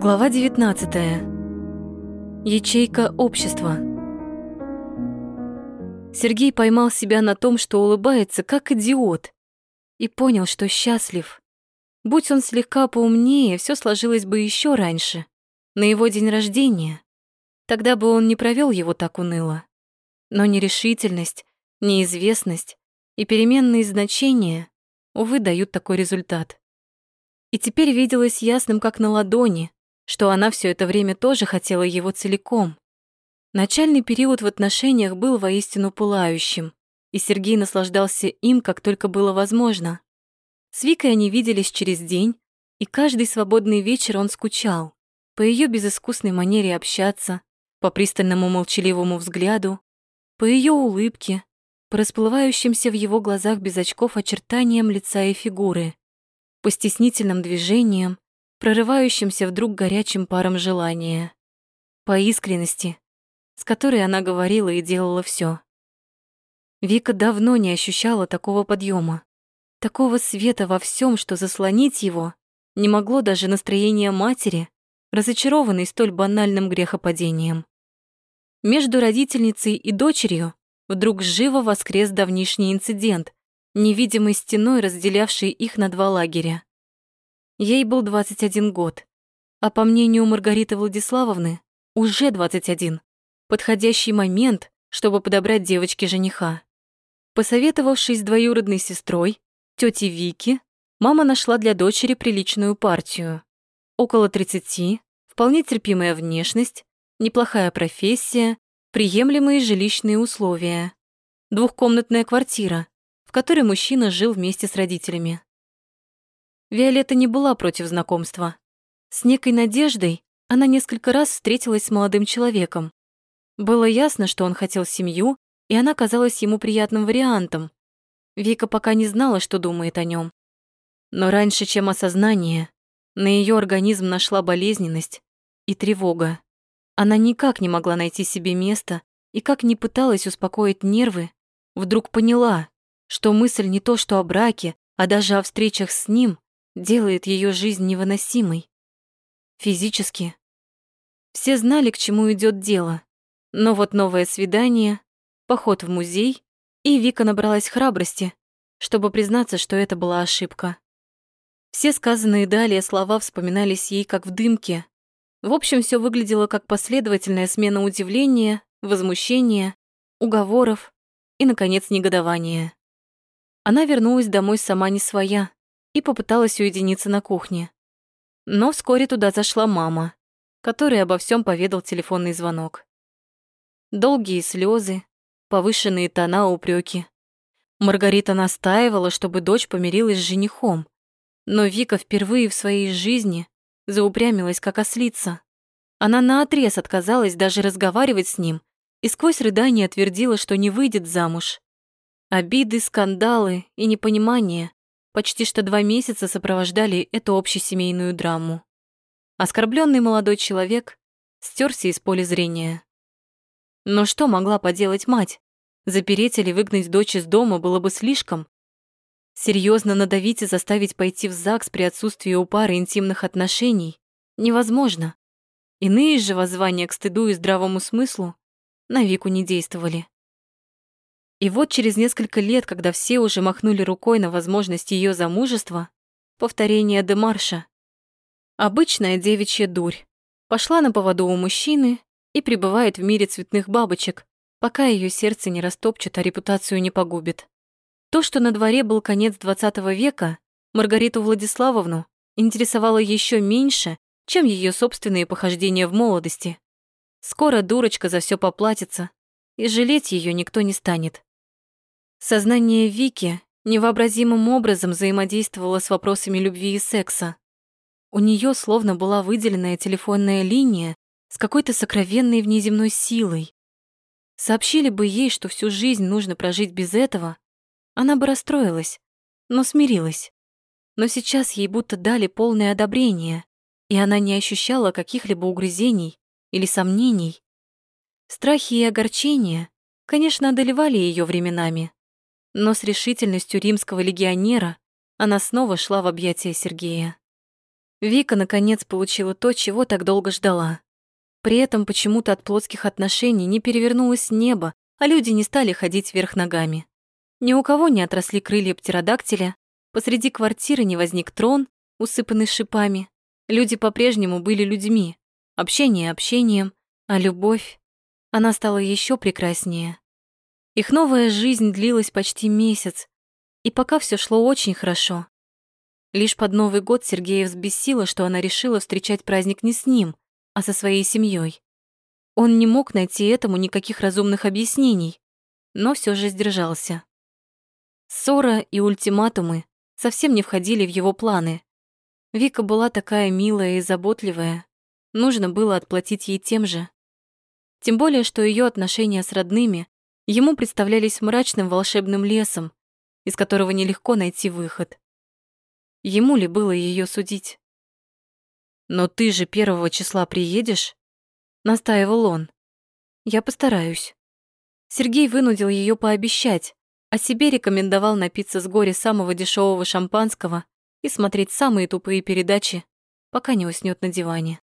Глава 19. Ячейка общества. Сергей поймал себя на том, что улыбается, как идиот, и понял, что счастлив. Будь он слегка поумнее, все сложилось бы еще раньше, на его день рождения. Тогда бы он не провел его так уныло. Но нерешительность, неизвестность и переменные значения, увы, дают такой результат. И теперь виделось ясным, как на ладони, что она все это время тоже хотела его целиком. Начальный период в отношениях был воистину пылающим, и Сергей наслаждался им, как только было возможно. С Викой они виделись через день, и каждый свободный вечер он скучал по ее безыскусной манере общаться, по пристальному молчаливому взгляду, по ее улыбке, по расплывающимся в его глазах без очков очертаниям лица и фигуры по стеснительным движениям, прорывающимся вдруг горячим паром желания, по искренности, с которой она говорила и делала все. Вика давно не ощущала такого подъема, такого света во всем, что заслонить его не могло даже настроение матери, разочарованной столь банальным грехопадением. Между родительницей и дочерью вдруг живо воскрес давнишний инцидент, невидимой стеной разделявшей их на два лагеря. Ей был 21 год, а по мнению Маргариты Владиславовны, уже 21. Подходящий момент, чтобы подобрать девочке жениха. Посоветовавшись с двоюродной сестрой, тетей Вики, мама нашла для дочери приличную партию. Около 30, вполне терпимая внешность, неплохая профессия, приемлемые жилищные условия. Двухкомнатная квартира, в которой мужчина жил вместе с родителями. Виолетта не была против знакомства. С некой надеждой она несколько раз встретилась с молодым человеком. Было ясно, что он хотел семью, и она казалась ему приятным вариантом. Вика пока не знала, что думает о нем. Но раньше, чем осознание, на ее организм нашла болезненность и тревога. Она никак не могла найти себе места и как ни пыталась успокоить нервы, вдруг поняла, что мысль не то что о браке, а даже о встречах с ним делает ее жизнь невыносимой. Физически. Все знали, к чему идет дело. Но вот новое свидание, поход в музей, и Вика набралась храбрости, чтобы признаться, что это была ошибка. Все сказанные далее слова вспоминались ей как в дымке. В общем, все выглядело как последовательная смена удивления, возмущения, уговоров и, наконец, негодования. Она вернулась домой сама не своя и попыталась уединиться на кухне. Но вскоре туда зашла мама, которой обо всем поведал телефонный звонок. Долгие слезы, повышенные тона упреки. Маргарита настаивала, чтобы дочь помирилась с женихом, но Вика впервые в своей жизни заупрямилась как ослица. Она наотрез отказалась даже разговаривать с ним и сквозь рыдания твердила, что не выйдет замуж. Обиды, скандалы и непонимание почти что два месяца сопровождали эту общесемейную драму. Оскорбленный молодой человек стерся из поля зрения. Но что могла поделать мать? Запереть или выгнать дочь из дома было бы слишком. Серьезно надавить и заставить пойти в ЗАГС при отсутствии у пары интимных отношений невозможно. Иные же воззвания к стыду и здравому смыслу на Вику не действовали. И вот через несколько лет, когда все уже махнули рукой на возможность ее замужества, повторение демарша. Обычная девичья дурь. Пошла на поводу у мужчины и пребывает в мире цветных бабочек, пока ее сердце не растопчет, а репутацию не погубит. То, что на дворе был конец XX века, Маргариту Владиславовну интересовало еще меньше, чем ее собственные похождения в молодости. Скоро дурочка за все поплатится, и жалеть ее никто не станет. Сознание Вики невообразимым образом взаимодействовало с вопросами любви и секса. У нее словно была выделенная телефонная линия с какой-то сокровенной внеземной силой. Сообщили бы ей, что всю жизнь нужно прожить без этого, она бы расстроилась, но смирилась. Но сейчас ей будто дали полное одобрение, и она не ощущала каких-либо угрызений или сомнений. Страхи и огорчения, конечно, одолевали ее временами, но с решительностью римского легионера она снова шла в объятия Сергея. Вика наконец получила то, чего так долго ждала. При этом почему-то от плотских отношений не перевернулось небо, а люди не стали ходить вверх ногами. Ни у кого не отросли крылья птеродактиля, посреди квартиры не возник трон, усыпанный шипами. Люди по-прежнему были людьми, общение общением, а любовь, она стала еще прекраснее. Их новая жизнь длилась почти месяц, и пока все шло очень хорошо. Лишь под Новый год Сергея взбесило, что она решила встречать праздник не с ним, а со своей семьей. Он не мог найти этому никаких разумных объяснений, но все же сдержался. Ссора и ультиматумы совсем не входили в его планы. Вика была такая милая и заботливая, нужно было отплатить ей тем же. Тем более, что ее отношения с родными ему представлялись мрачным волшебным лесом, из которого нелегко найти выход. Ему ли было ее судить? «Но ты же первого числа приедешь?» — настаивал он. «Я постараюсь». Сергей вынудил ее пообещать, а себе рекомендовал напиться с горя самого дешевого шампанского и смотреть самые тупые передачи, пока не уснет на диване.